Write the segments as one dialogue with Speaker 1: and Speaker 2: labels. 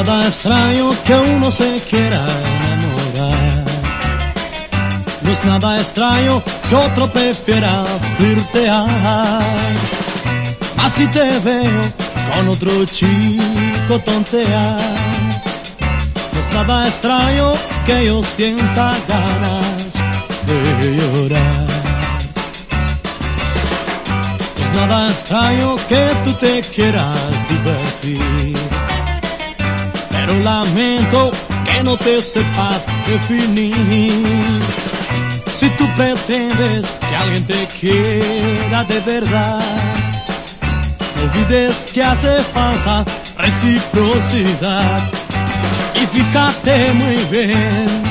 Speaker 1: extraño que uno se quiera enamorar. No es nada extraño que otro prefiera flirtear. Mas si te veo con otro chico tontear, no es nada extraño que yo sienta ganas de llorar. No es nada extraño que tú te quieras divertir pero lamento que no te sepas definir. Si tú pretendes que alguien te quiera de verdad, no olvides que hace falta reciprocidad. Y fíjate muy bien,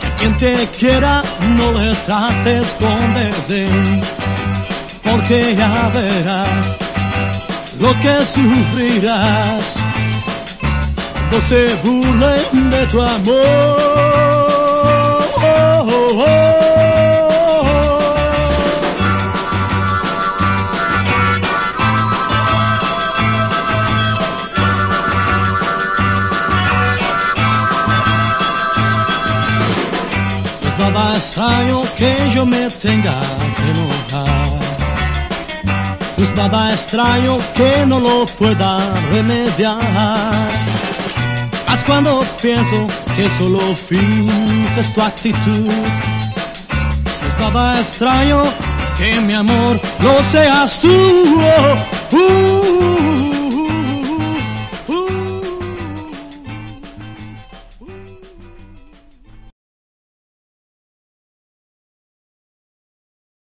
Speaker 1: que quien te quiera no le trates con desdén, porque ya verás lo que sufrirás no se burlen de tu amor. No es nada extraño que yo me tenga que enojar. No es nada extraño que no lo pueda remediar. Cuando pienso que solo finges tu actitud, no es nada extraño que mi amor lo seas tú. Uh,